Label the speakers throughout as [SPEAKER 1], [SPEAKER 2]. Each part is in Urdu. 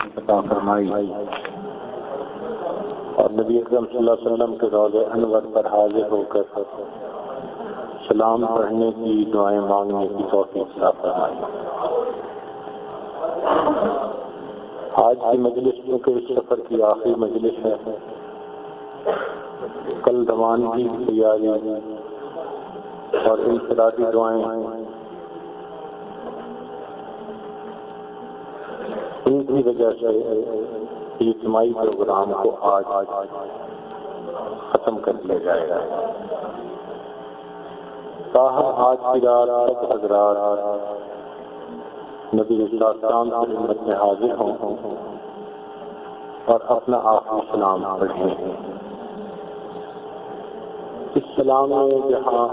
[SPEAKER 1] عطا فرمائی۔ اور نبی اکرم صلی اللہ علیہ وسلم کے روز انور پر حاضر ہو کر سلام پڑھنے کی دعائیں مانگنے کی توفیق عطا فرمائی۔ آج کی مجلس کیونکہ اس سفر کی آخری مجلس ہے، کل دمان کی تیاری اور انفرادی دعائیں ان وجہ سے اجتماعی پروگرام کو آج ختم کر دیا جائے گا۔ تاہم، آج کی رات حضرات نبی کی خدمت میں حاضر ہوں اور اپنا آخری سلام پڑھیں۔ اس سلام میں جہاں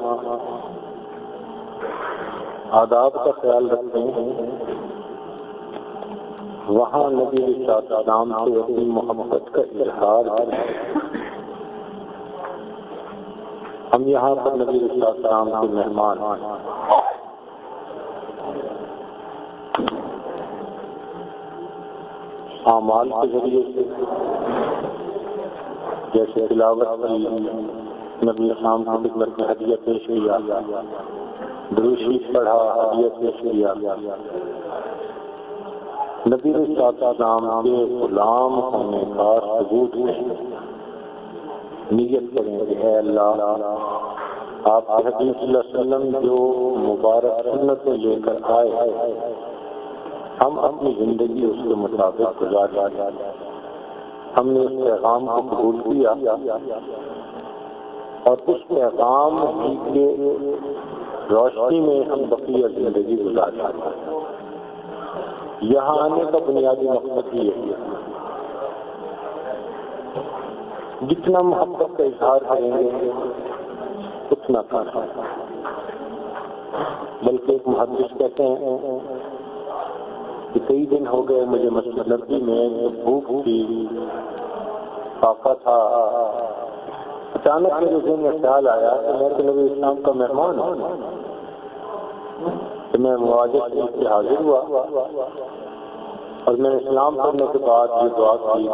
[SPEAKER 1] آداب کا خیال رکھتے ہیں وہاں نبی السلام سے اپنی محبت کا اظہار ہم یہاں پر نبی السلام کے مہمان اعمال کے ذریعے سے جیسے تلاوت نبی اسلام کی خدمت میں ہدیہ پیش کیا۔ دروشی پڑھا ہدیہ پیش کیا۔ نبی اسلام کے غلام ہونے کا ثبوت نیت کریں کہ اے اللہ، آپ کے صلی اللہ علیہ وسلم جو مبارک سنت لے کر آئے ہم اپنی زندگی اس کے مطابق گزار ہم نے اس پیغام کو قبول کیا اور اس پیغام کے روشنی میں ہم بقیہ زندگی گزار یہاں آنے کا بنیادی مقصد یہ ہے۔ جتنا محبت کا اظہار کریں گے، اتنا کام۔ بلکہ ایک محدث کہتے ہیں کہ کئی دن ہو گئے مجھے مسجد نبی میں بھوک تھی، پاپا تھا۔ اچانک میرے ذہن میں خیال آیا کہ میں تو نبی اسلام کا مہمان ہوں۔ تو میں مواجہ سے حاضر ہوا اور میں اسلام پڑھنے کے بعد یہ دعا کی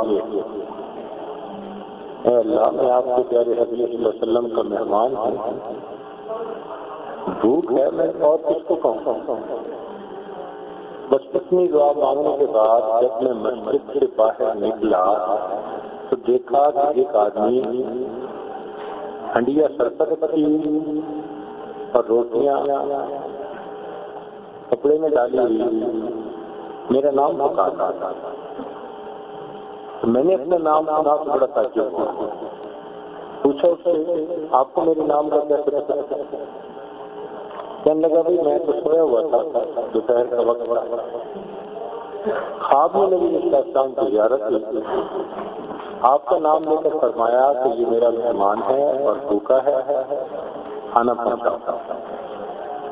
[SPEAKER 1] اے اللہ، میں آپ کے پیارے حضرت صلی اللہ علیہ وسلم کا مہمان ہوں۔ بھوک ہے، میں اور کس کو کہوں؟ بس اتنی دعا مانگنے کے بعد جب میں مسجد سے باہر نکلا تو دیکھا کہ ایک آدمی ہنڈیا سرکت کی اور روٹیاں کپڑے میں ڈالی ہوئی میرا نام پکارا تھا۔ میں نے اپنے نام کا نام بڑا تعجب پوچھا اس سے، آپ کو میرے نام کا کیا پتا کہنے لگا، بھائی میں تو سویا ہوا تھا۔ دوپہر کا وقت خواب میں نبی السلام کی زیارت کی۔ آپ کا نام لے کر فرمایا کہ یہ میرا مہمان ہے اور بھوکا ہے۔ کھانا پہنچا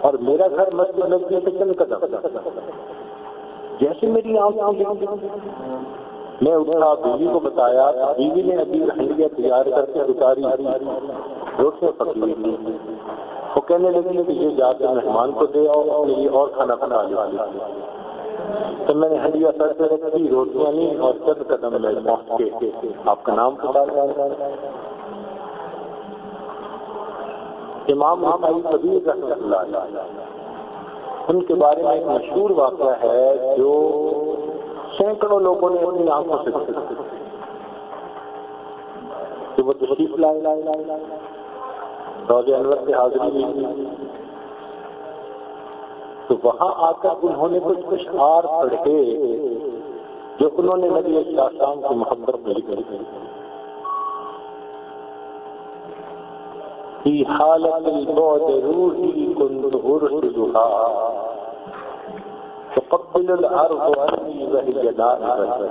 [SPEAKER 1] اور میرا گھر مسجد نبی سے چند قدم۔ جیسے میری آنکھ میں اٹھا، بیوی کو بتایا، بیوی نے ابھی ہنڈیاں تیار کر کے اتاری۔ روٹیاں پکی ہوئی وہ کہنے لگے کہ یہ جا کے مہمان کو دے آؤ اور لیے اور کھانا بنا لیا تو میں نے ہنڈیا سر پہ رکھی روٹیاں لی اور چند قدم میں پہنچ کے آپ کا نام پتا امام کبیر رحمۃ اللہ ان کے بارے میں ایک مشہور واقعہ ہے جو سینکڑوں لوگوں نے اپنی آنکھوں سے کہ وہ تشریف لائے۔ لائے روز انور سے حاضری ہوئی۔ تو وہاں آ کر انہوں نے کچھ کچھ ہار پڑھے جو انہوں نے نبی السلام کی محبت میں لکھی في حالة البعد روحي كنت أرشدها تقبل الأرض عني وهي دائرة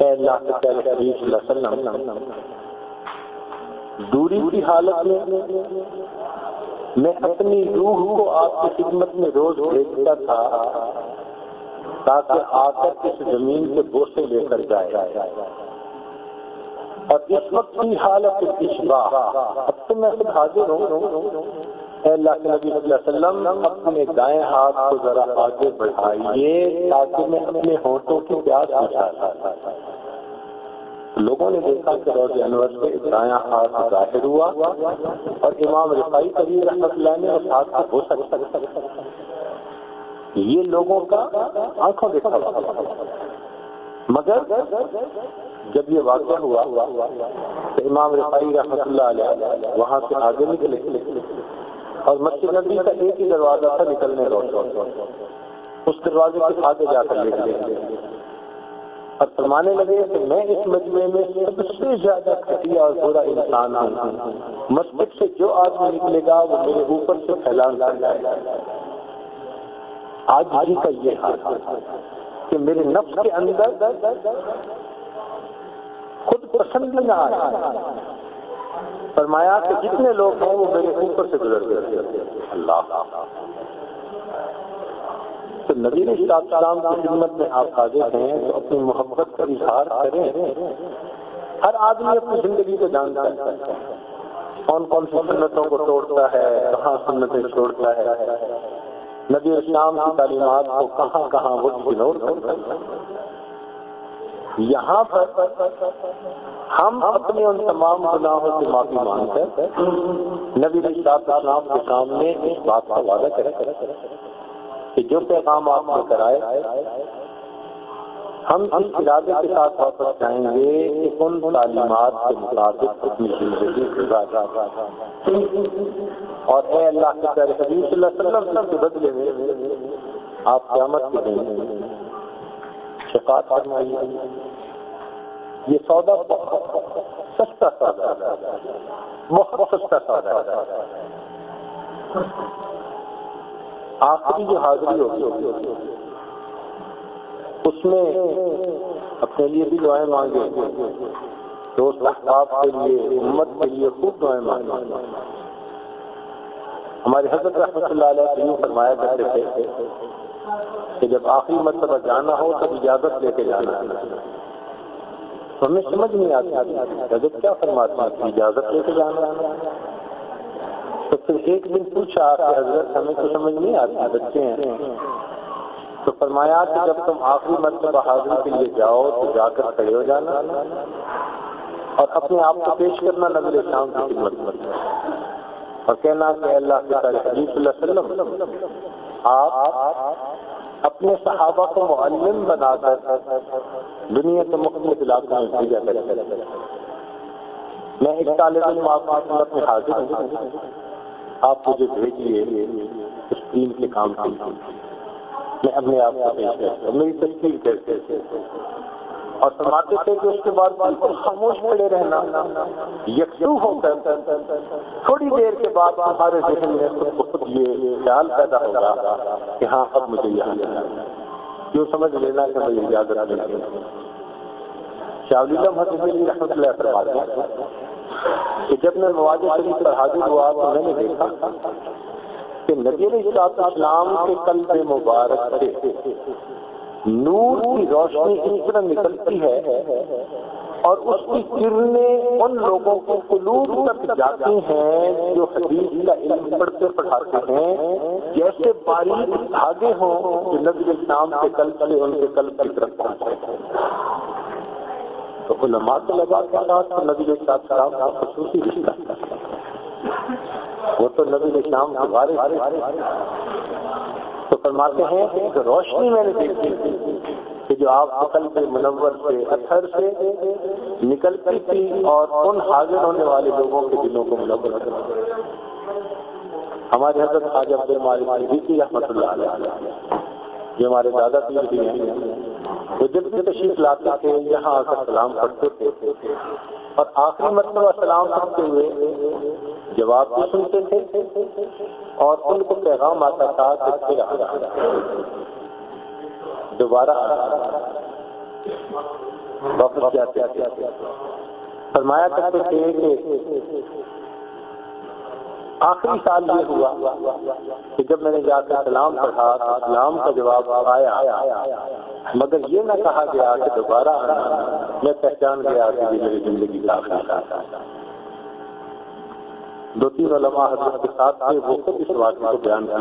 [SPEAKER 1] اے اللہ کے پیارے حبیب صلی اللہ علیہ وسلم، دوری کی حالت میں میں اپنی روح کو آپ کی خدمت میں روز بھیجتا تھا تاکہ آ کر اس زمین کے بوسے لے کر جائے۔ اور اس وقت کی حالت اب تو میں خود حاضر ہوں اے اللہ کے نبی صلی اللہ علیہ وسلم، اپنے دائیں ہاتھ کو ذرا آگے بڑھائیے تاکہ میں اپنے ہوٹوں کی پیاس بچا لوگوں نے دیکھا کہ روز انور سے دایاں ہاتھ ظاہر ہوا اور امام رفائی کبھی رحمت اللہ نے اس ہاتھ کو ہو سکتا یہ لوگوں کا آنکھوں دیکھا مگر جب یہ واقعہ ہوا تو امام رفائی رحمت اللہ علیہ وہاں سے آگے نکلے اور مسجد نبی کا ایک ہی دروازہ تھا نکلنے کا اس دروازے کے آگے جا کر لے۔ اور فرمانے لگے کہ میں اس مجموعے میں سب سے زیادہ کھٹیا اور برا انسان ہوں۔ مسجد سے جو آدمی نکلے گا وہ میرے اوپر سے پھیلان کر جائے گا۔ آج ہی کا یہ حال کہ میرے نفس کے اندر خود پسند نہ آیا۔ فرمایا کہ جتنے لوگ ہیں وہ میرے اوپر سے گزر گئے۔ اللہ۔ تو نبی السلام کی خدمت میں آپ حاضر ہیں تو اپنی محبت کا اظہار کریں۔ ہر آدمی اپنی زندگی کو جانتا ہے۔ کون کون سی سنتوں کو توڑتا ہے، کہاں سنتیں چھوڑتا ہے۔ نبی اسلام کی تعلیمات کو کہاں کہاں وہ اگنور کرتا ہے۔ یہاں پر ہم اپنے ان تمام گناہوں سے معافی مانگ کر نبی رشتہ اسلام کے سامنے اس بات کا وعدہ کریں کہ جو پیغام آپ لے کر آئے ہم اس ارادے کے ساتھ واپس جائیں گے کہ ان تعلیمات کے مطابق اپنی زندگی گزارا اور اے اللہ کے پیارے حبیب صلی اللہ علیہ وسلم کے بدلے میں آپ قیامت کے دیں شفاعت فرمائیے۔ یہ سودا بہت سستا سودا بہت سستا سودا آخری جو حاضری ہوگی، اس میں اپنے لیے بھی دعائیں مانگے دوست احباب کے لیے، امت کے لیے خوب دعائیں مانگے ہمارے حضرت رحمۃ اللہ علیہ یوں فرمایا کرتے تھے کہ جب آخری مرتبہ جانا ہو تب اجازت لے کے جانا تو ہمیں سمجھ نہیں آتی حضرت کیا فرماتا اجازت لے کے جانا تو پھر ایک دن پوچھا کہ حضرت، ہمیں تو سمجھ نہیں آتی بچے ہیں۔ تو فرمایا کہ جب تم آخری مرتبہ حاضری کے لیے جاؤ تو جا کر کھڑے ہو جانا اور اپنے آپ کو پیش کرنا نظر شام کی خدمت۔ میں اور کہنا کہ اللہ کے حدیث اللہ علیہ وسلم، آپ اپنے صحابہ کو معلم بنا کر دنیا کے مختلف علاقوں میں بھیجا کریں میں ایک طالب علم آپ میں حاضر ہوں۔ آپ مجھے بھیجیے اس دین کے کام کی میں اپنے آپ کو پیش کرتا ہوں۔ میری تصویر کرتے اور فرماتے تھے کہ اس کے بعد بالکل خاموش پڑے رہنا یکسو ہو کر تھوڑی دیر کے بعد ہمارے ذہن میں خود یہ خیال پیدا ہوگا کہ ہاں اب مجھے یہاں جانا کیوں سمجھ لینا کہ مجھے اجازت دیں شاولی رحمت اللہ فرماتے ہیں کہ جب میں مواد شریف پر حاضر ہوا تو میں نے دیکھا کہ نبی علیہ اسلام کے قلب مبارک سے نور کی روشنی اس طرح نکلتی ہے اور اس کی کرنیں ان لوگوں کے قلوب تک جاتی ہیں جو حدیث کا علم پڑھتے پڑھاتے ہیں، جیسے باریک دھاگے ہوں کہ نبی اسلام کے قلب سے ان کے قلب کی طرف پہنچے تو علماء کو لگا کے ساتھ تو نبی صاحب صاحب کا خصوصی رشتہ وہ تو نبی اسلام کے بارے تو فرماتے ہیں کہ روشنی میں نے دیکھی کہ جو آپ عقل کے منور سے اثر سے نکلتی تھی اور ان حاضر ہونے والے لوگوں کے دلوں کو منور کرتی ہمارے حضرت خواجہ عبد المالک کی رحمت اللہ علیہ، جو ہمارے دادا پیر بھی ہیں، وہ جب بھی تشریف لاتے تھے، یہاں آ کر سلام پڑھتے تھے۔ اور آخری مرتبہ سلام کرتے ہوئے جواب بھی سنتے تھے اور ان کو پیغام آتا تھا کہ پھر دوبارہ واپس جاتے فرمایا کرتے تھے کہ آخری سال یہ ہوا کہ جب میں نے جا کر سلام پڑھا سلام کا جواب آیا، مگر یہ نہ کہا گیا کہ دوبارہ میں پہچان گیا کہ یہ میری زندگی کا دو تین علماء حضرت کے ساتھ تھے، وہ خود اس واقعے کو بیان کیا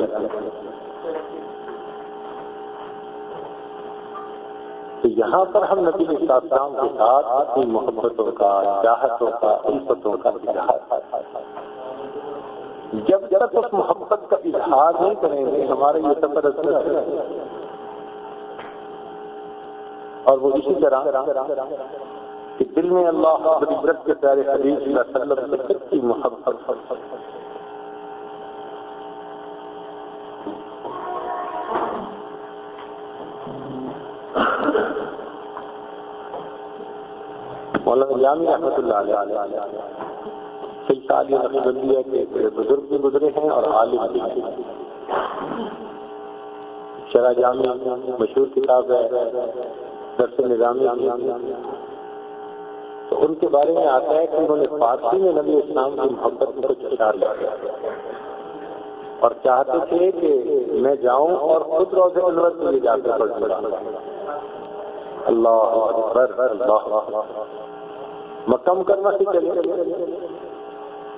[SPEAKER 1] تو یہاں پر ہم نبی صاحب کے ساتھ اپنی محبتوں کا، چاہتوں کا، الفتوں کا اظہار جب تک اس محبت کا اظہار نہیں کریں گے، ہمارے یہ سفر اور وہ اسی طرح کہ دل میں اللہ عبرت کے پیارے حدیث میں سلم سے سچی محبت۔ مولانا جامی رحمۃ اللہ علیہ۔ بندی ہے کہ بزرگ بھی گزرے ہیں اور عالم بھی شرح جامع مشہور کتاب ہے، درس نظامی تو ان کے بارے میں آتا ہے کہ انہوں نے فارسی میں نبی اسلام کی محبت کو چار لیا اور چاہتے تھے کہ میں جاؤں اور خود روز انور کے لیے جا کر پڑھ اللہ اللہ مکم کرنا سے چلے۔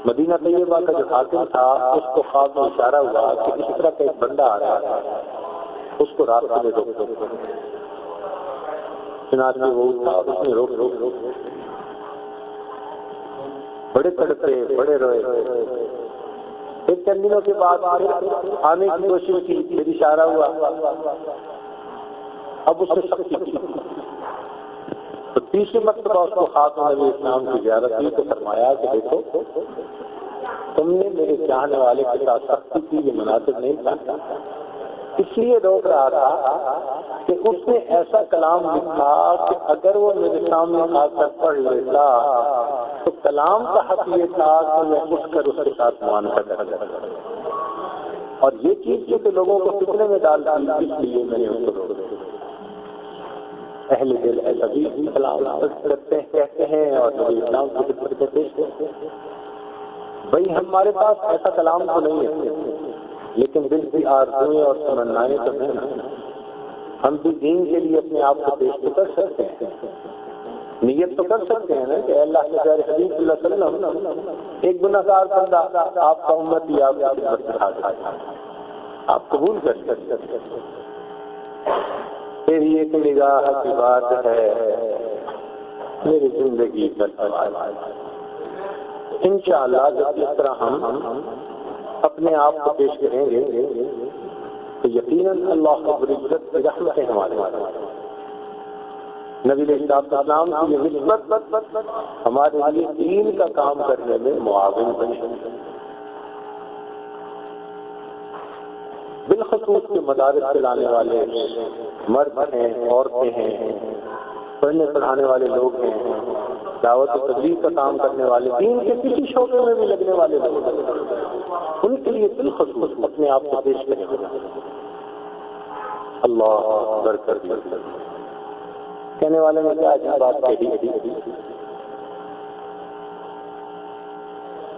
[SPEAKER 1] مدینہ طیبہ کا جو حاکم تھا، اس کو خواب میں اشارہ ہوا کہ اس طرح کا ایک بندہ آ رہا ہے اس کو رات میں روک روک چنار میں وہ اٹھا اور اس نے روک روک روک بڑے تڑپے، بڑے روئے۔ ایک چند دنوں کے بعد آنے کی کوشش کی، پھر اشارہ ہوا۔ اب اس نے سختی کی۔ تو تیسری مرتبہ اس کو خاص نبی اسلام کی زیارت کی تو فرمایا کہ دیکھو، تم نے میرے چاہنے والے کے ساتھ سختی کی، یہ مناسب نہیں تھا۔ اس لیے روک رہا تھا کہ اس نے ایسا کلام لکھا کہ اگر وہ میرے سامنے آ کر پڑھ لیتا، تو کلام کا حق یہ تھا کہ میں اٹھ کر اس کے ساتھ مان کر اور یہ چیز جو کہ لوگوں کو فکرے میں ڈال اس لیے میں نے اس کو روک اہل دل ایسا بھی کرتے کہتے ہیں اور نبی اسلام کی خدمت کرتے ہیں۔ بھائی، ہمارے پاس ایسا کلام تو نہیں ہے، لیکن دل کی آرزویں اور تمنائیں تو ہیں۔ ہم بھی دین کے لیے اپنے آپ کو پیش تو کر سکتے ہیں۔ نیت تو کر سکتے ہیں نا کہ اللہ کے پیارے حبیب اللہ صلی اللہ علیہ وسلم، ایک گناہ گار بندہ آپ کا امت ہی آپ آپ قبول کر سکتے تیری ایک نگاہ کی بات ہے۔ میری زندگی کا سوال۔ ان شاء اللہ جب اس طرح ہم اپنے آپ کو پیش کریں گے، تو یقیناً اللہ کا بڑی رحمت ہے ہمارے نبی السلام کی یہ نسبت ہمارے لیے دین کا کام کرنے میں معاون بنے بالخصوص کے مدارس چلانے والے مرد ہیں، عورتیں ہیں۔ پڑھنے پڑھانے والے لوگ ہیں۔ دعوت و تبلیغ کا کام کرنے والے، دین کے کسی شعبے میں بھی لگنے والے لوگ ان کے لیے بالخصوص اپنے آپ کو پیش کریں۔ اللہ کہنے والے نے کیا جی، بات کہی۔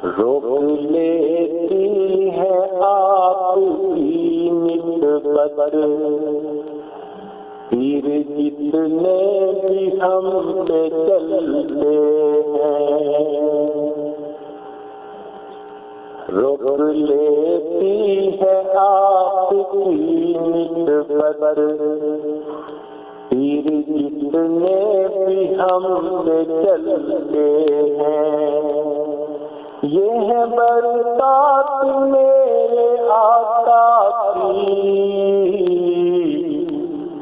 [SPEAKER 1] روک لیتی ہے آپ کی نسبت۔ پیر جتنے بھی ہم پہ چلتے ہیں۔ روک لیتی ہے آپ کی نسبت۔ پیر جتنے بھی ہم پہ چلتے ہیں۔ یہ ہے برکات میرے آقا کی۔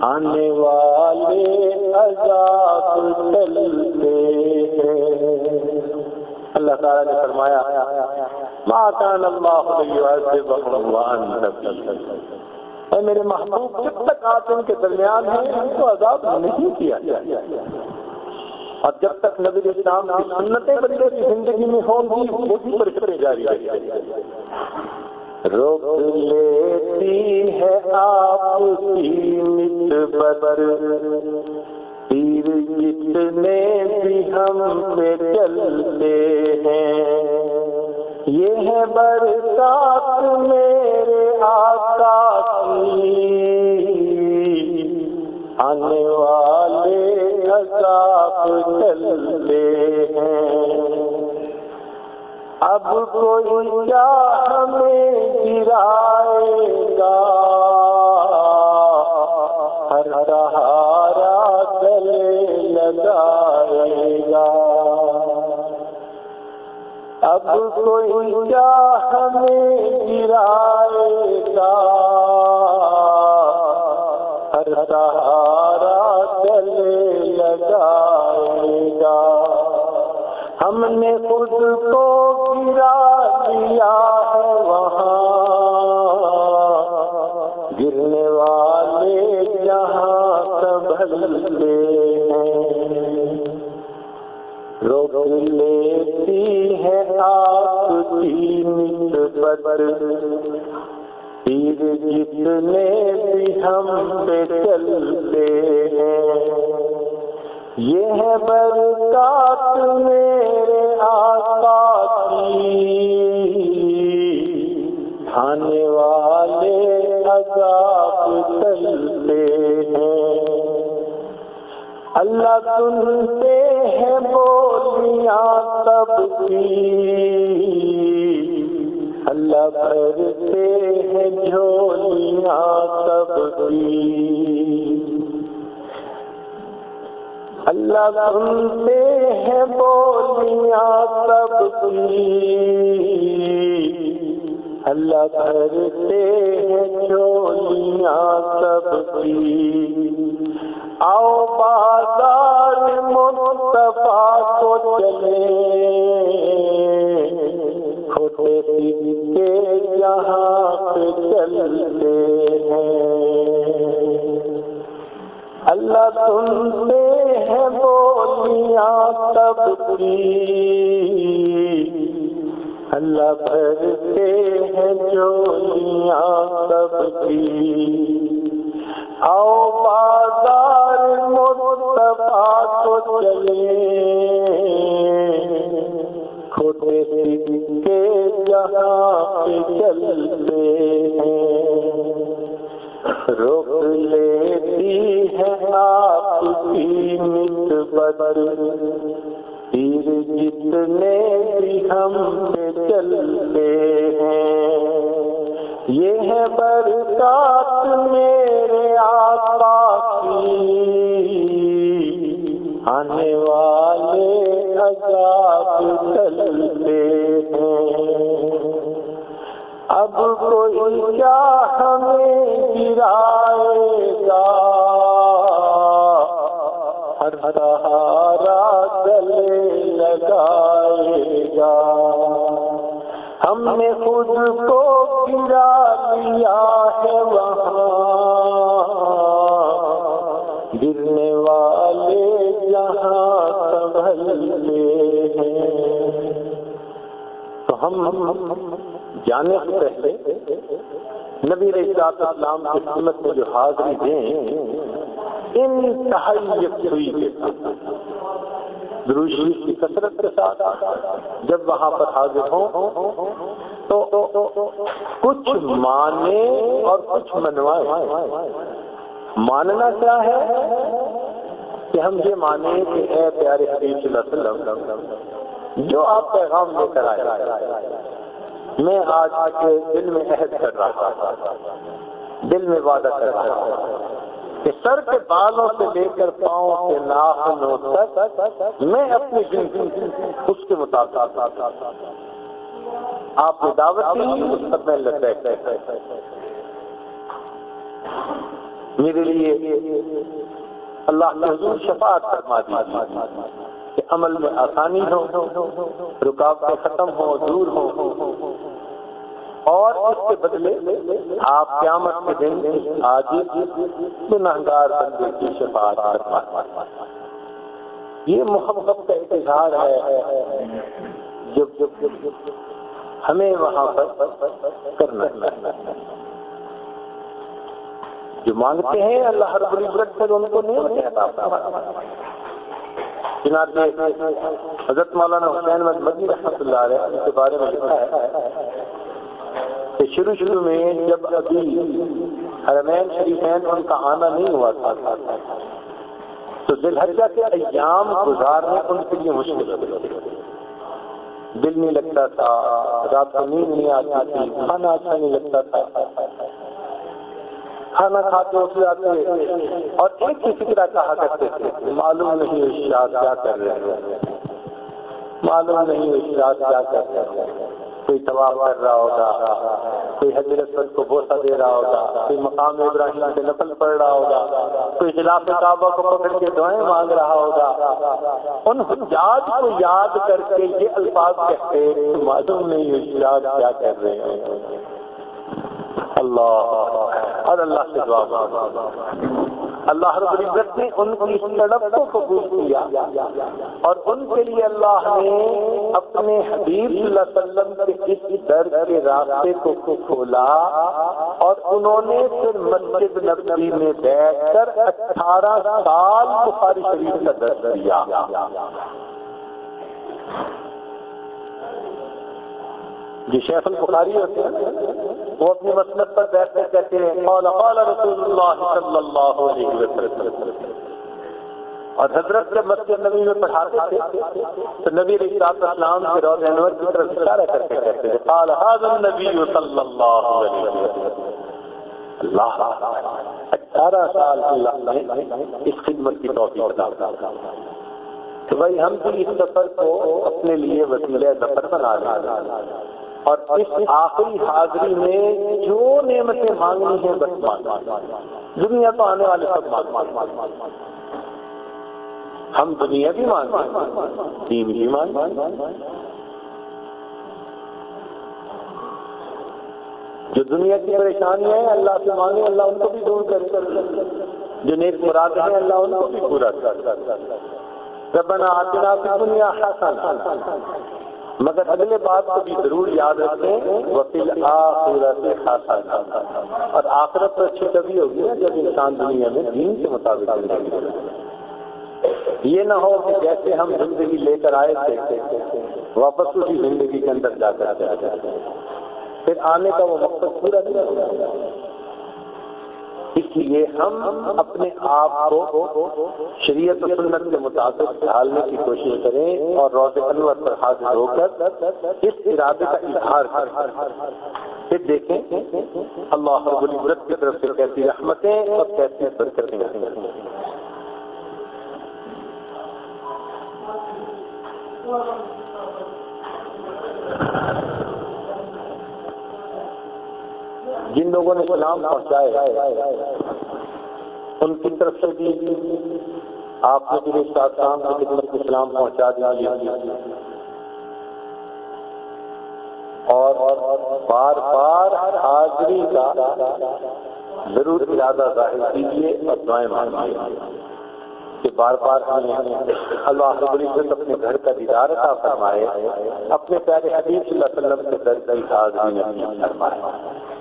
[SPEAKER 1] آنے والے عذاب چلتے اللہ تعالیٰ نے فرمایا ماں کان اللہ اے میرے محبوب، جب تک آپ ان کے درمیان ہیں، ان کو عذاب نہیں کیا جائے۔ اور جب تک نبی اسلام کی سنتیں بندے کی زندگی میں ہوں گی وہ بھی برکتیں جاری روک لیتی ہے آپ کی نسبت۔ تیر جتنے بھی ہم پہ چلتے ہیں، یہ ہے برسات میرے آقا کی۔ آنے والے عذاب چلتے ہیں۔ اب کوئی کیا ہمیں گرائے گا؟ ہر سہارا گلے لگائے گا۔ اب کوئی کیا ہمیں گرائے گا؟ ہر سہارا ہم نے خود کو گرا دیا ہے وہاں۔ گرنے والے جہاں سنبھلتے ہیں۔ روک لیتی ہے آپ کی نسبت۔ تیر جتنے بھی ہم پہ چلتے ہیں۔ یہ ہے برکات میرے آقا کی۔ کھانے والے عذاب چلتے ہیں۔ اللہ سنتے ہیں بولیاں تب کی۔ اللہ بھرتے ہیں جھولیاں تب کی۔ اللہ سنتے ہیں بولیاں سب کی اللہ کرتے ہیں چولیاں سب کی آؤ بازار مصطفیٰ کو چلے۔ کھوٹے کے جہاں پہ چلتے ہیں۔ اللہ سنتے ہیں بولیاں تب کی۔ اللہ بھرتے ہیں چولیاں تب کی۔ آؤ بازار مصطفیٰ کو چلے کھوٹے کے جہاں چلتے ہیں۔ روک لیتی ہے آپ کی مت نسبت۔ تیر جتنے بھی ہم پہ چلتے ہیں، یہ ہے برکات میرے آقا کی۔ آنے والے عذاب چلتے ہیں۔ اب کوئی کیا ہمیں گرائے گا؟ ہر سہارا گلے لگائے گا۔ ہم نے خود کو گرا لیا ہے وہاں۔ گرنے والے جہاں سنبھلتے ہیں۔ تو ہم جانے سے پہلے نبی رات اسلام کی خدمت میں جو حاضری دیں، انتہائی یکسوئی کے ساتھ دروشی کی کثرت کے ساتھ جب وہاں پر حاضر ہوں، تو کچھ مانے اور کچھ منوائے۔ ماننا کیا ہے؟ کہ ہم یہ مانیں کہ اے پیارے حبیب صلی اللہ علیہ وسلم، جو آپ پیغام لے کر آئے۔ میں آج کے دل میں عہد کر رہا تھا دل میں وعدہ کر رہا تھا کہ سر کے بالوں سے لے کر پاؤں کے ناخنوں تک میں اپنی زندگی اس کے مطابق آپ نے دعوت کی اس پر میں میرے لیے اللہ کے حضور شفاعت فرما دی کہ عمل میں آسانی ہو رکاوٹیں ختم ہو، دور ہو۔ اور اس کے بدلے آپ قیامت کے دن آج گنہگار بندے کی شفاعت فرما یہ محبت کا اظہار ہے۔ جب جب جب ہمیں وہاں پر کرنا جو مانگتے ہیں، اللہ رب العزت سے ان کو نہیں چنانچہ حضرت مولانا حسین مدنی رحمۃ اللہ علیہ ان کے بارے میں لکھا ہے کہ شروع شروع میں جب ابھی حرمین شریفین ان کا آنا نہیں ہوا تھا، تو دل حجہ کے ایام گزارنے ان کے لیے مشکل دل نہیں لگتا تھا، رات کو نیند نہیں آتی تھی، کھانا اچھا نہیں لگتا تھا۔ کھانا کھاتے اٹھ جاتے اور ایک ہی فکرہ کہا کرتے تھے، معلوم نہیں اشیات کیا کر رہے ہیں۔ معلوم نہیں اشیات کیا کر رہے ہیں۔ کوئی طواف کر رہا ہوگا، کوئی حضرت کو بوسا دے رہا ہوگا، کوئی مقام ابراہیم سے نقل پڑھ رہا ہوگا، کوئی خلاف کعبہ کو پکڑ کے دعائیں مانگ رہا ہوگا۔ ان حجاج کو یاد کر کے یہ الفاظ کہتے معلوم نہیں کیا کر رہے ہیں۔ اللہ اور اللہ سے دعا اللہ رب العزت نے ان کی سڑک کو قبول کیا اور ان کے لیے اللہ نے اپنے حبیب صلی اللہ علیہ وسلم کے اس در کے راستے کو کھولا اور انہوں نے پھر مسجد نبی میں بیٹھ کر اٹھارہ سال بخاری شریف کا درد دیا۔ جو شیخ البخاری ہوتے ہیں، وہ اپنی مسلط پر بیٹھ کر کہتے ہیں، قال قال رسول اللہ صلی اللہ علیہ وسلم۔ اور حضرت جب مسجد نبی میں پڑھاتے تھے، تو نبی علیہ السلام کے روز انور کی طرف اشارہ کر کے کہتے ہیں قال، هذا النبي صلی اللہ علیہ وسلم۔ اللہ، اٹھارہ سال اللہ نے اس خدمت کی توفیق عطا تو بھائی، ہم بھی اس سفر کو اپنے لیے وسیلہ ظفر بنا رہے ہیں۔ اور اس آخری حاضری میں جو نعمتیں مانگنی ہیں بس مانگ دنیا تو آنے والے سب مانگ ہم دنیا بھی مانگ دین بھی مانگ جو دنیا کی پریشانیاں ہیں اللہ سے مانگے اللہ ان کو بھی دور کرے جو نیک مراد ہیں اللہ ان کو بھی پورا کر ربنا آتنا فی دنیا حسن مگر اگلے بات کو بھی ضرور یاد رکھیں وکیل آخرت اور آخرت تو اچھی کبھی ہوگی نا جب انسان دنیا میں دین کے مطابق یہ نہ ہو کہ جیسے ہم زندگی لے کر آئے تھے، واپس اسی زندگی کے اندر جا کر پھر آنے کا وہ مقصد پورا نہیں ہوگا۔ اس لیے ہم اپنے آپ کو شریعت و سنت کے مطابق ڈالنے کی کوشش کریں اور روز انور پر حاضر ہو کر اس ارادے کا اظہار کریں پھر دیکھیں اللہ رب العزت کی طرف سے کیسی رحمتیں اور کیسی برکتیں Thank you. جن لوگوں نے سلام پہنچائے ان کی طرف سے بھی آپ نے بھی ساتھ کام کی خدمت کو سلام پہنچا دیا اور بار بار حاضری کا ضرور ارادہ ظاہر کیجیے اور دعائیں مانگیے کہ بار بار اللہ رب العزت اپنے گھر کا دیدار عطا فرمائے، اپنے پیارے حبیب صلی اللہ علیہ وسلم کے در کی حاضری فرمائے۔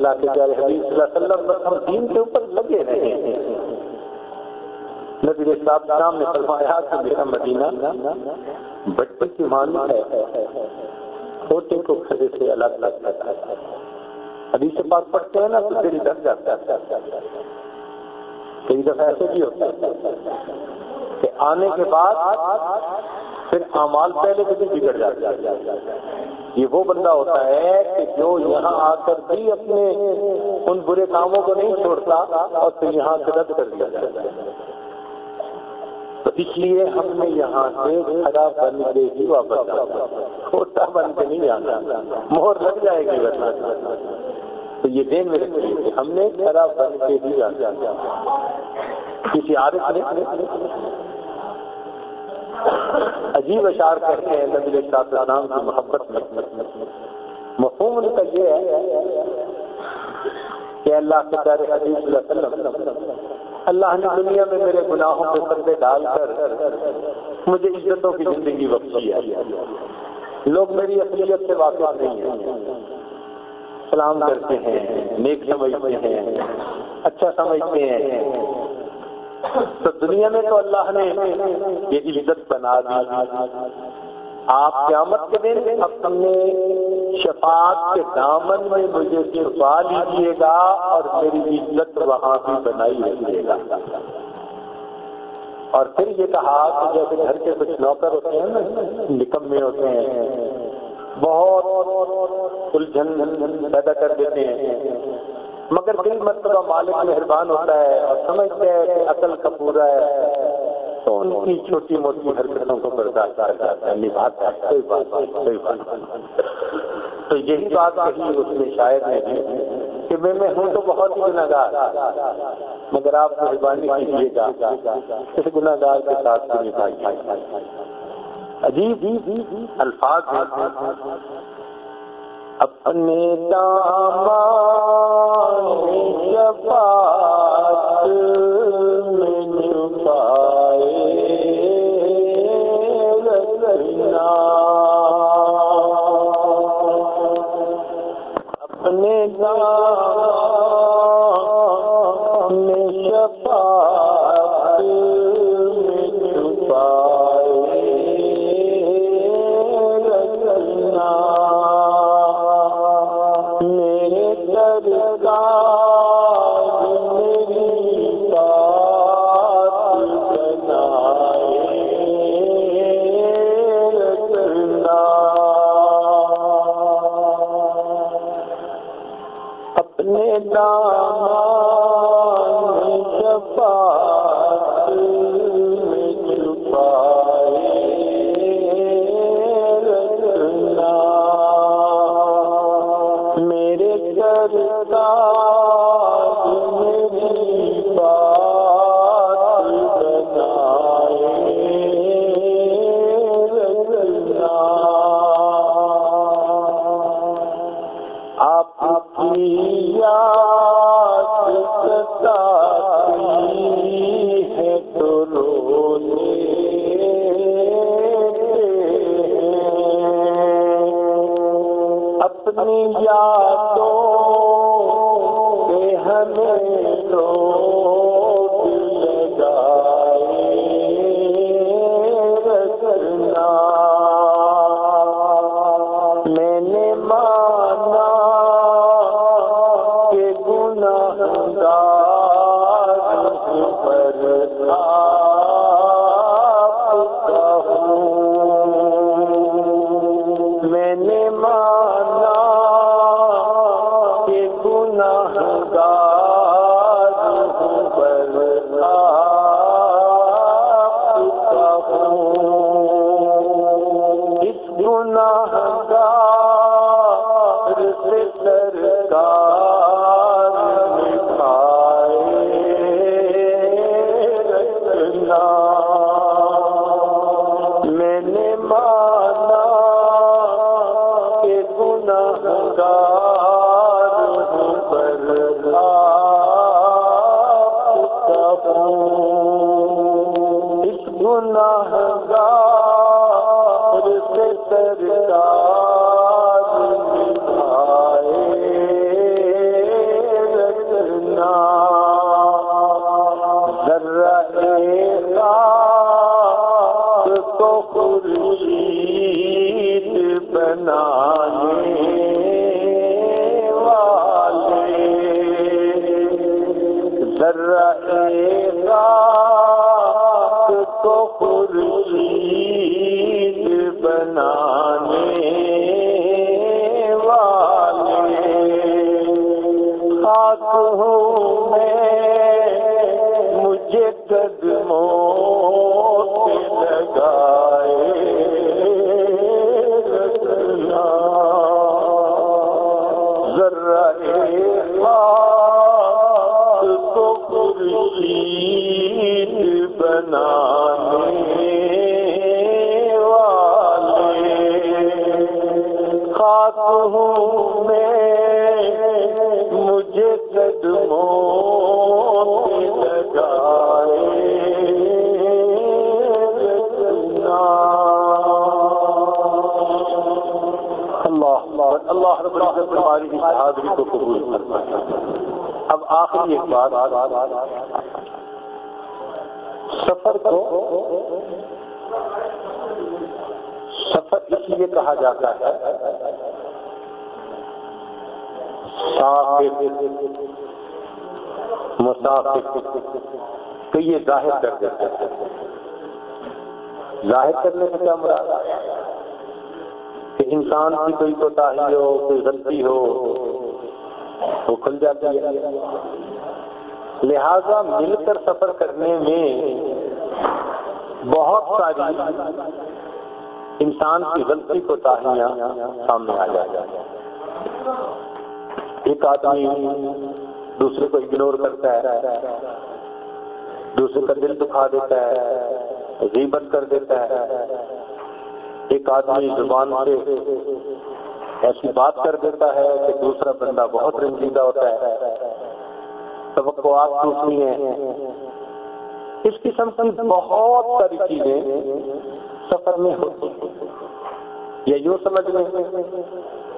[SPEAKER 1] اللہ کے پیارے حبیب صلی اللہ علیہ وسلم بس ہم دین کے اوپر لگے رہے ہیں۔ نبی صاحب شام نے فرمایا کہ میرا مدینہ بچے کی مانی ہے چھوٹے کو کھڑے سے الگ الگ کرتا ہے۔ حدیث سے بات پڑھتے ہیں نا تو دل ڈر جاتا ہے۔ کئی دفعہ ایسے بھی ہوتا ہے کہ آنے کے بعد پھر امال پہلے سے بھی بگڑ جاتا ہے یہ وہ بندہ ہوتا ہے کہ جو یہاں آ کر بھی اپنے ان برے کاموں کو نہیں چھوڑتا اور پھر یہاں سے رد کر دیا جاتا ہے۔ تو اس لیے ہم نے یہاں سے کھڑا بن کے ہی واپس کھوٹا بن کے نہیں آنا۔ مہر لگ جائے گی ورنہ۔ تو یہ دین میں رکھیے ہم نے کھڑا بن کے ہی جانا۔ کسی عادت نے؟ عجیب اشار کہتے ہیں نبی السلام کی محبت میں۔ مفہوم ان کا یہ ہے کہ اللہ کے پیارے حدیث اللہ علیہ وسلم، اللہ نے دنیا میں میرے گناہوں کے پردے ڈال کر مجھے عزتوں کی زندگی بخشی ہے۔ لوگ میری اصلیت سے واقف نہیں ہیں۔ سلام کرتے ہیں، نیک سمجھتے ہیں اچھا سمجھتے ہیں۔ تو دنیا میں تو اللہ نے یہ عزت بنا دی۔ آپ قیامت کے دن اپنے شفاعت کے دامن میں مجھے چھپا لیجیے گا اور میری عزت وہاں بھی بنائی رکھیے گا۔ اور پھر یہ کہا کہ جیسے گھر کے کچھ نوکر ہوتے ہیں نا، نکمے ہوتے ہیں، بہت الجھن پیدا کر دیتے ہیں۔ مگر دل مرتبہ مالک مہربان ہوتا ہے اور سمجھتے ہیں کہ عقل کا پورا ہے، تو ان کی چھوٹی موٹی حرکتوں کو برداشت کر جاتا ہے، نبھاتا ہے، کوئی بات کوئی بات تو یہی بات کہی اس میں شاید نہیں کہ میں میں ہوں تو بہت ہی گناہ گار مگر آپ مہربانی کیجیے گا اس گناہ گار کے ساتھ نبھائی عجیب الفاظ اپنے دامان شفاعت اپنی یادوں سے ہمیں خورشید بنانے والے۔ ذرا خاک کو خورشید اللہ ہماری حاضری کو قبول فرمائے اب آخری ایک بات۔ سفر کو سفر اس لیے کہا جاتا ہے مسافر کہ یہ ظاہر کر دیتا ہے۔ ظاہر کرنے سے کیا مراد کہ انسان کی کوئی کوتاہی ہو، کوئی غلطی ہو، وہ کھل جاتی ہے۔ لہذا مل کر سفر کرنے میں بہت ساری انسان کی غلطی کو تاہیاں سامنے آ جائے ایک آدمی دوسرے کو اگنور کرتا ہے، دوسرے کا دل دکھا دیتا ہے، غیبت کر دیتا ہے۔ ایک آدمی زبان سے ایسی بات کر دیتا ہے کہ دوسرا بندہ بہت رنجیدہ ہوتا ہے۔ توقعات ٹوٹنی ہے اس قسم کی بہت ساری چیزیں سفر میں ہوتی ہیں۔ یا یوں سمجھ لیں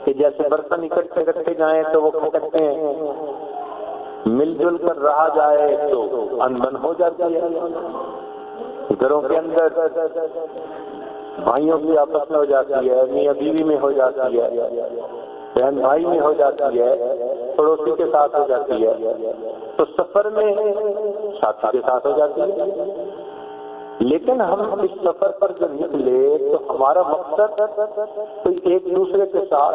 [SPEAKER 1] کہ جیسے برتن اکٹھے رکھے جائیں تو وہ کھٹکتے ہیں؟ مل جل کر رہا جائے تو انبن ہو جاتی ہے۔ گھروں کے اندر بھائیوں کی آپس میں ہو جاتی ہے، میاں بیوی میں ہو جاتی ہے، بہن بھائی میں ہو جاتی ہے، پڑوسی کے ساتھ ہو جاتی ہے۔ تو سفر میں ساتھی کے ساتھ ہو جاتی ہے۔ لیکن ہم اس سفر پر جب نکلے تو ہمارا مقصد کوئی ایک دوسرے کے ساتھ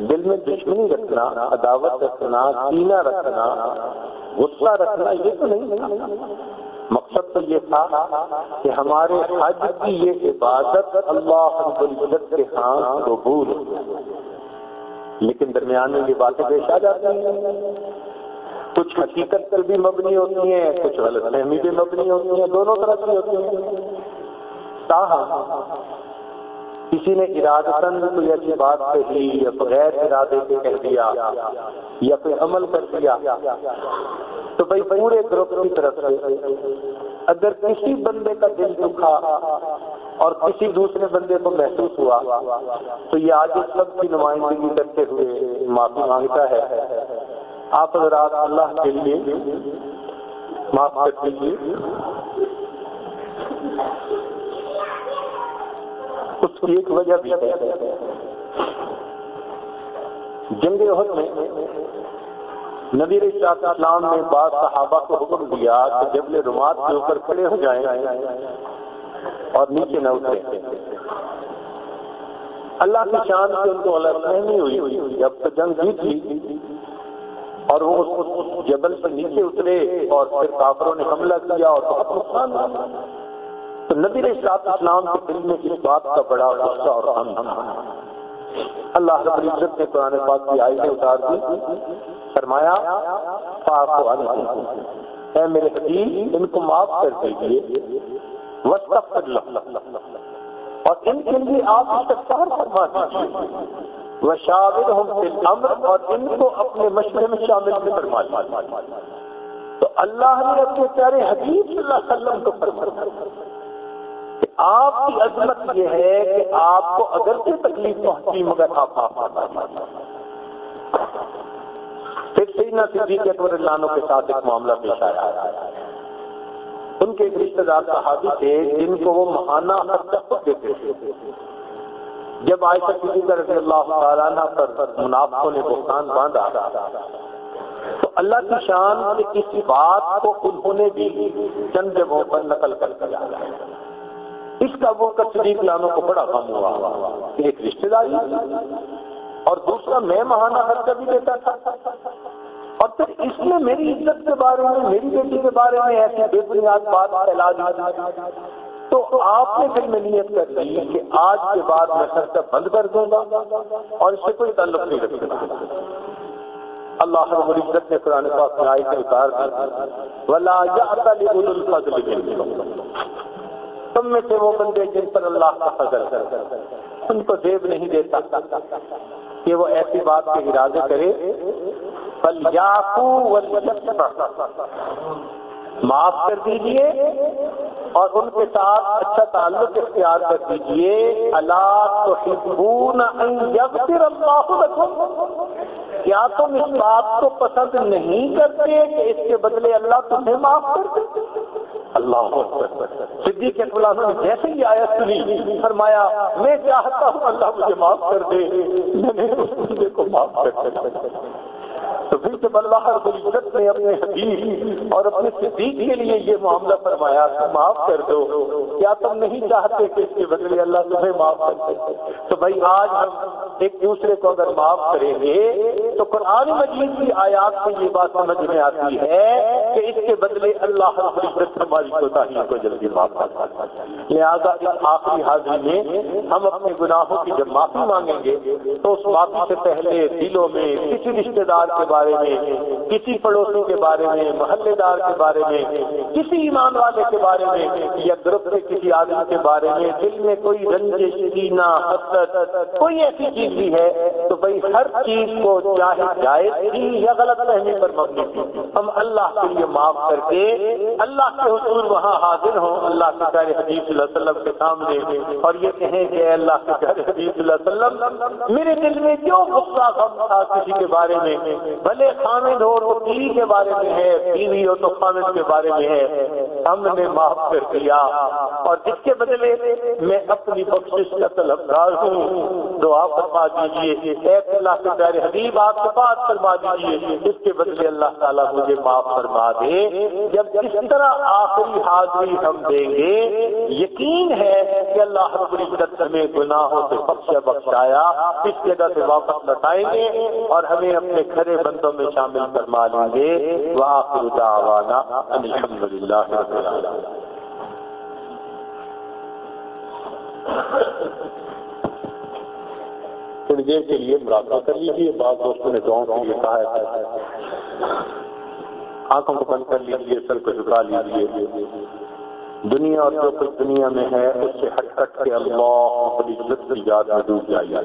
[SPEAKER 1] دل میں دشمنی رکھنا، عداوت رکھنا کینا رکھنا، غصہ رکھنا، یہ تو نہیں مقصد تو یہ تھا کہ ہمارے حج کی یہ عبادت اللہ رب العزت کے ہاں قبول لیکن درمیان میں یہ باتیں پیش آ جاتی ہیں۔ کچھ حقیقت پر بھی مبنی ہوتی ہیں، کچھ غلط فہمی بھی مبنی ہوتی ہیں، دونوں طرح کی ہوتی ہیں۔ تاہم، کسی نے ارادتن کوئی ایسی بات کہی یا بغیر ارادے کے کہہ دیا یا کوئی عمل کر دیا تو بھائی پورے گروپ کی طرف سے اگر کسی بندے کا دل دکھا اور کسی دوسرے بندے کو محسوس ہوا تو یہ آج سب کی نمائندگی کرتے ہوئے معافی مانگتا ہے۔ آپ حضرات اللہ کے لیے معاف کر دیجیے اس کی ایک وجہ بھی ہے۔ جنگ عہد میں نبی اسلام نے بعض صحابہ کو حکم دیا کہ جب رومات کے اوپر کھڑے ہو جائیں اور نیچے نہ اترے اللہ کی شان سے ان کو الگ نہیں ہوئی۔ جب تو جنگ جیت تھی اور وہ اس جبل سے نیچے اترے اور پھر کافروں نے حملہ کیا اور بہت نقصان تو نبی اسلام اسلام کے دل میں اس بات کا بڑا غصہ اور ہم اللہ رب العزت نے قرآن پاک کی آئی اتار دی، فرمایا اے میرے حدیث ان کو معاف کر دیجیے وسط اور ان کے لیے آپ استفار فرما دیجیے وہ شامل ہوں امر اور ان کو اپنے مشورے میں شامل بھی فرما تو اللہ نے اپنے پیارے حدیث صلی اللہ علیہ وسلم کو فرما آپ کی عظمت یہ ہے کہ آپ کو اگر سے تکلیف پہنچی مگر آپ پھر سیدنا صدیق اکبر لانوں کے ساتھ ایک معاملہ پیش آیا۔ ان کے ایک رشتے دار صحابی تھے جن کو وہ مہانہ دیتے تھے۔ جب آئے صدیقی رضی اللہ تعالیٰ پر منافقوں نے بحران باندھا، تو اللہ کی شان سے کسی بات کو انہوں نے بھی چند جگہوں پر نقل کر دیا۔ اس کا وہ صدیق لانوں کو بڑا غم ہوا۔ کہ ایک رشتے داری اور دوسرا میں مہانہ خرچہ بھی دیتا تھا۔ اور پھر اس نے میری عزت کے بارے میں، میری بیٹی کے بارے میں ایسی بے بنیاد بات پھیلا دی۔ تو آپ نے پھر میں نیت کر دی کہ آج کے بعد میں خرچہ بند کر دوں گا اور اس سے کوئی تعلق نہیں رکھے گا اللہ رب العزت نے قرآن پاک میں آئی سے اتار دی ولا الفضل تم میں سے وہ بندے جن پر اللہ کا فضل ان کو دیو نہیں دیتا کہ وہ ایسی بات کے ارادے کرے۔ معاف کر دیجیے اور ان کے ساتھ اچھا تعلق اختیار کر دیجیے۔ اللہ تو کیا تم اس بات کو پسند نہیں کرتے کہ اس کے بدلے اللہ تمہیں معاف کر دے؟ اللہ صدیق کے نے جیسے ہی آیا سنی، فرمایا، میں چاہتا ہوں اللہ مجھے معاف کر دے۔ میں نے اس بندے کو معاف کر دیا۔ تو پھر جب اللہ رب العزت نے اپنے حبیب اور اپنے صدیق کے لیے یہ معاملہ فرمایا معاف کر دو، کیا تم نہیں چاہتے کہ اس کے بدلے اللہ تمہیں معاف کر دے؟ تو بھائی آج ہم ایک دوسرے کو اگر معاف کریں گے تو قرآن مجید کی آیات سے یہ بات سمجھ میں آتی ہے کہ اس کے بدلے اللہ رب العزت ہماری کوتاہی کو جلدی معاف کر لہٰذا اس آخری حاضری میں ہم اپنے گناہوں کی جب معافی مانگیں گے تو اس معافی سے پہلے دلوں میں کسی رشتے دار کے بارے میں، کسی پڑوسی کے بارے میں، محلے دار کے بارے میں، کسی ایمان والے کے بارے میں، یا گروپ کے کسی آدمی کے بارے میں، دل میں کوئی رنجش سینا کوئی ایسی چیز بھی ہے، تو بھائی ہر چیز کو چاہے جائز تھی یا غلط رہنے پر مبنی تھی ہم اللہ کے لیے معاف کر کے، اللہ کے حضور وہاں حاضر ہوں، اللہ کے پیارے حدیث صلی اللہ علیہ وسلم کے سامنے اور یہ کہیں کہ اللہ کے پیارے حدیث صلی اللہ علیہ وسلم، میرے دل میں جو غصہ غم تھا کسی کے بارے میں بھلے خامد ہو تو بیوی کے بارے میں ہے، بیوی ہو تو خامد کے بارے میں ہے۔ ہم نے معاف کر دیا۔ اور اس کے بدلے میں اپنی بخش کا طلبگار ہوں۔ دعا فرما دیجیے اللہ کے پیارے حبیب، آپ کے پاس فرما دیجیے اس کے بدلے اللہ تعالیٰ مجھے معاف فرما دے۔ جب اس طرح آخری حاضری ہم دیں گے، یقین ہے کہ اللہ رب العزت ہمیں گناہوں سے بخش بخشایا، اس جگہ سے واپس لوٹائیں گے اور ہمیں اپنے گھر کھڑے بندوں میں شامل فرما لیں گے وآخر دعوانا الحمد للہ رب العالمين تھوڑی دیر کے لیے مراقبہ کر لیجیے بعض دوستوں نے دعاؤں کے لیے کہا ہے آنکھوں کو بند کر لیجیے سر کو جھکا لیجیے دنیا اور جو کچھ دنیا میں ہے، اس سے ہٹ ہٹ کے اللہ بڑی عزت کی یاد میں ڈوب جائیے۔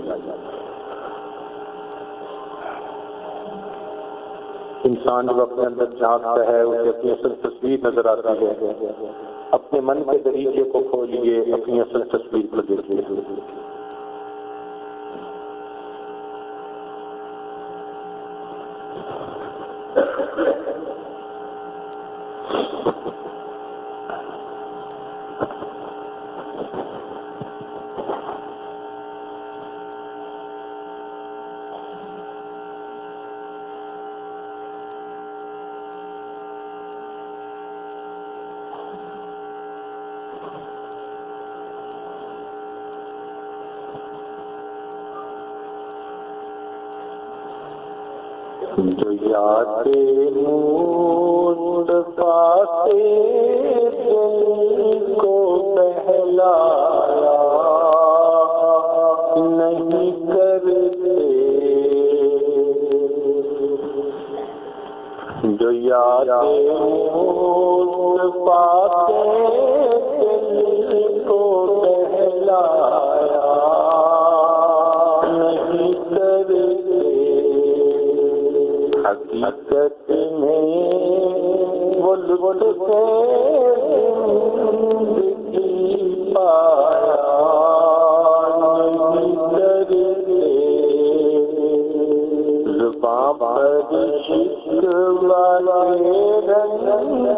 [SPEAKER 1] انسان جب اپنے اندر جھانکتا ہے، اسے اپنی اصل تصویر نظر آتی ہے۔ اپنے من کے طریقے کو کھولیے، اپنی اصل تصویر کو دیکھیے۔ جو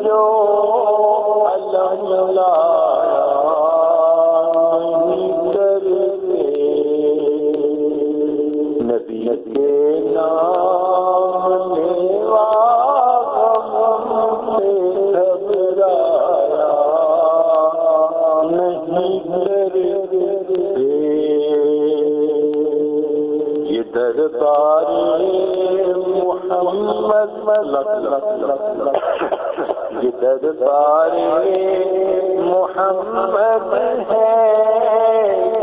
[SPEAKER 1] رنگ جو علم لایا نبی کے نام لیوا سے گھبرایا، نہیں ڈرتے۔ یہ دربار محمد یہ دربار محمد ہے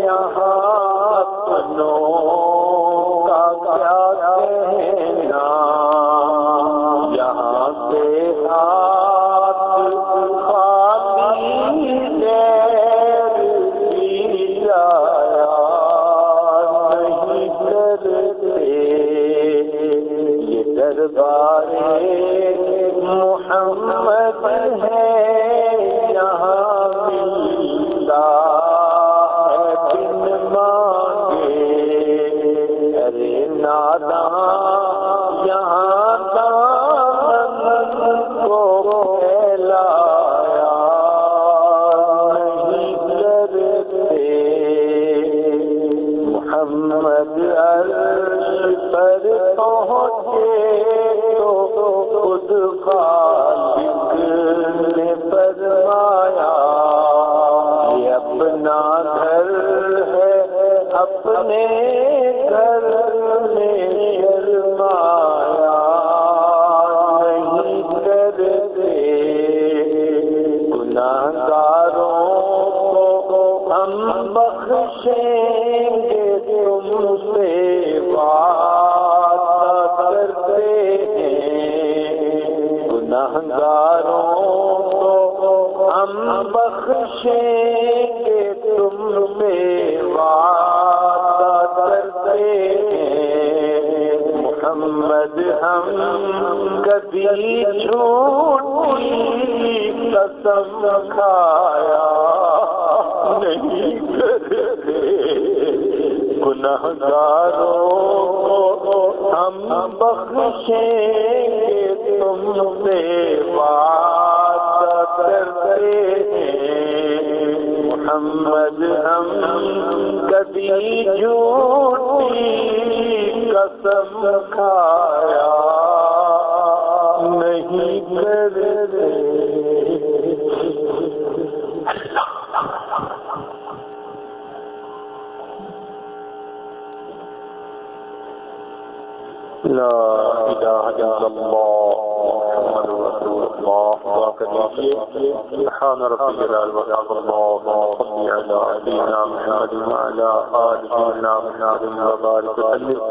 [SPEAKER 1] یہاں کا کیا پہنچے تو خود خالق کبھی جھوٹی قسم کھایا نہیں گناہ گاروں ہم بخشیں گے، تم سے بات کرتے ہیں۔ محمد، ہم کبھی جھوٹی قسم کھایا لا الہ الا الله محمد رسول محمد وعلى آل محمد وسلم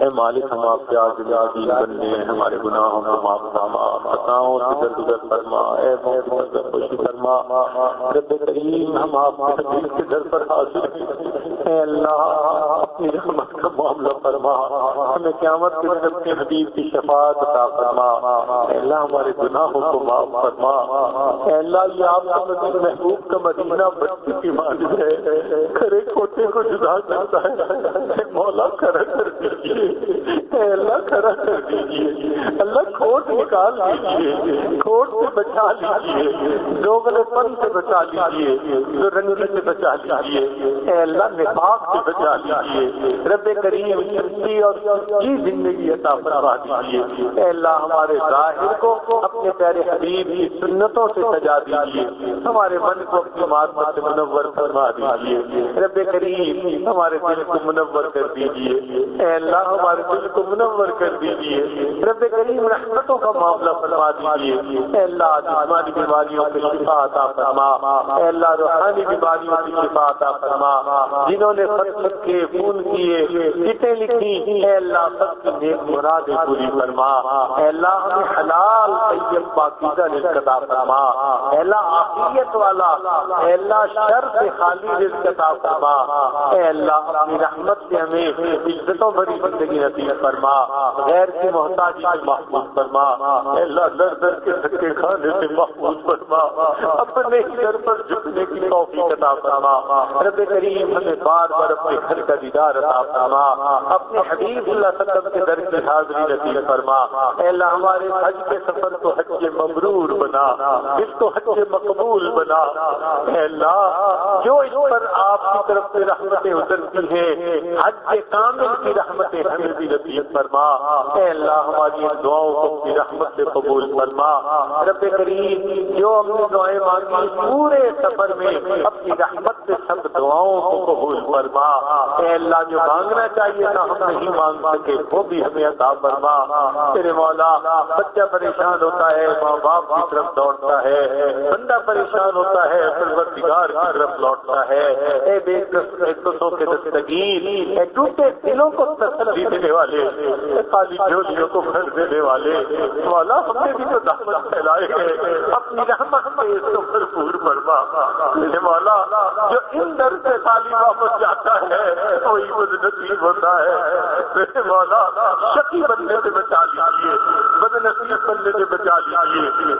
[SPEAKER 1] اے مالک، ہم آپ کے عاجز عزیز بندے ہیں، ہمارے گناہوں کو معاف فرما، خطاؤں سے درگزر فرما، اے خوشی فرما۔ رب کریم، ہم آپ کے تقدیر کے در پر حاضر ہیں۔ اے اللہ، اپنی رحمت کا معاملہ فرما۔ ہمیں قیامت کے دن اپنے حبیب کی شفاعت عطا فرما۔ اللہ ہمارے گناہوں کو معاف فرما۔ اللہ، یہ آپ کا مدینہ محبوب کا مدینہ بچی کی مانگ ہے۔ کھڑے کھوٹے کو جدا کرتا ہے۔ مولا کھڑا کر دیجیے اللہ کھڑا کر دیجیے اللہ کھوٹ نکال دیجیے کھوٹ سے بچا لیجیے دوگلے پن سے بچا لیجیے جو رنگی سے بچا لیجیے اے اللہ نفاق سے بچا لیجیے رب کریم شخصی اور کی زندگی عطا فرما دیجیے اے اللہ ہمارے ظاہر کو اپنے پیارے حبیب کی سنتوں سے سجا دیجیے ہمارے من کو اپنی معرفت سے منور فرما دیجیے رب کریم ہمارے دل کو منور کر کر دیجیے اے اللہ، ہمارے دل کو منور کر دیجیے رب کریم رحمتوں کا معاملہ فرما دیجیے اے اللہ جسمانی بیماریوں کی شفا عطا فرما۔ اے اللہ، روحانی بیماریوں کی شفا عطا فرما۔ جنہوں نے خط لکھے فون کیے، چٹیں لکھی اے اللہ، سب کی نیک مرادیں پوری فرما۔ اے اللہ، ہمیں حلال، طیب، پاکیزہ رزق عطا فرما۔ اے اللہ، عافیت والا، اے اللہ، شر سے خالی رزق عطا فرما۔ اے اللہ، اپنی رحمت سے ہمیں عزتوں بھری زندگی نصیب فرما۔ غیر کی محتاجی سے محفوظ فرما۔ اللہ، در در کے دھکے کھانے سے محفوظ فرما۔ اپنے گھر پر جھکنے کی توفیق عطا فرما۔ رب کریم ہمیں بار بار اپنے گھر کا دیدار عطا فرما۔ اپنے حبیب اللہ سلم کے در کی حاضری نصیب فرما۔ اللہ، ہمارے حج کے سفر کو حج مبرور بنا۔ اس کو حج مقبول بنا۔ اللہ، جو اس پر آپ کی طرف سے رحمتیں اترتی ہیں، حج کے کامل کی رحمتیں ہمیں بھی نصیب فرما۔ اے اللہ ہماری دعاؤں کو اپنی رحمت سے قبول فرما۔ رب کریم، جو اپنی دعائیں مانگی، پورے سفر میں اپنی رحمت سے سب دعاؤں کو قبول فرما۔ اے اللہ، جو مانگنا چاہیے تھا ہم نہیں مانگ سکے، وہ بھی ہمیں عطا فرما۔ تیرے مولا، بچہ پریشان ہوتا ہے، ماں باپ کی طرف دوڑتا ہے، بندہ پریشان ہوتا ہے، پروردگار کی طرف لوٹتا ہے۔ اے بے قصوں کے دستگیر، اے ٹوٹے دلوں کو تسلی دینے والے خالی جولیوں کو بھر دینے والے والا ہم نے بھی تو دعوت پھیلائے ہیں۔ اپنی رحمت سے اس کو بھرپور فرما۔ میرے مولا، جو ان در سے خالی واپس جاتا ہے وہی بد نصیب ہوتا ہے۔ میرے مولا شکی بننے سے بچا لیجیے بد نصیب بننے سے بچا لیجیے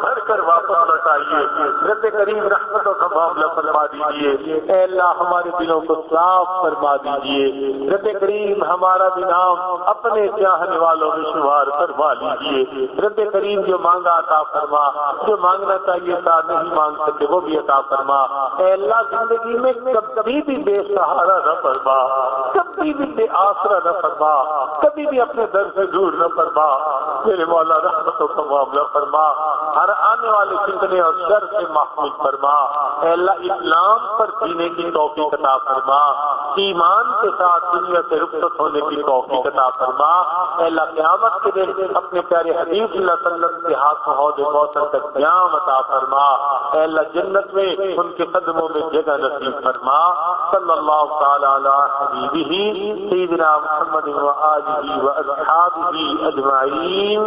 [SPEAKER 1] بھر کر واپس لوٹائیے۔ رب کریم رحمتوں کا معاملہ فرما دیجیے۔ اے اللہ، ہمارے دلوں کو صاف فرما دیجیے۔ رب کریم، ہمارا بھی نام اپنے چاہنے والوں میں شمار فرما لیجیے۔ رب کریم، جو مانگا عطا فرما، جو مانگنا چاہیے تھا نہیں مانگ سکے، وہ بھی عطا فرما۔ اے اللہ، زندگی میں کبھی بھی بے سہارا نہ فرما۔ کبھی بھی بے آسرا نہ فرما۔ کبھی بھی اپنے در سے دور نہ فرما۔ میرے مولا رحمتوں کا معاملہ فرما، ہر آنے والے فتنے اور شر سے محفوظ فرما۔ اے اللہ، اسلام پر جینے کی توفیق عطا فرما۔ ایمان کے ساتھ دنیا سے رخصت ہونے کی توفیق عطا فرما۔ اے اللہ، قیامت کے دن اپنے پیارے حدیث اللہ صلی اللہ کے ہاتھ عہد موسم کا قیام عطا فرما۔ اے اللہ، جنت میں ان کے قدموں میں جگہ نصیب فرما۔ صلی اللہ تعالی علی حبیبہ، سیدنا محمد و آلہ و اصحابہ اجمعین۔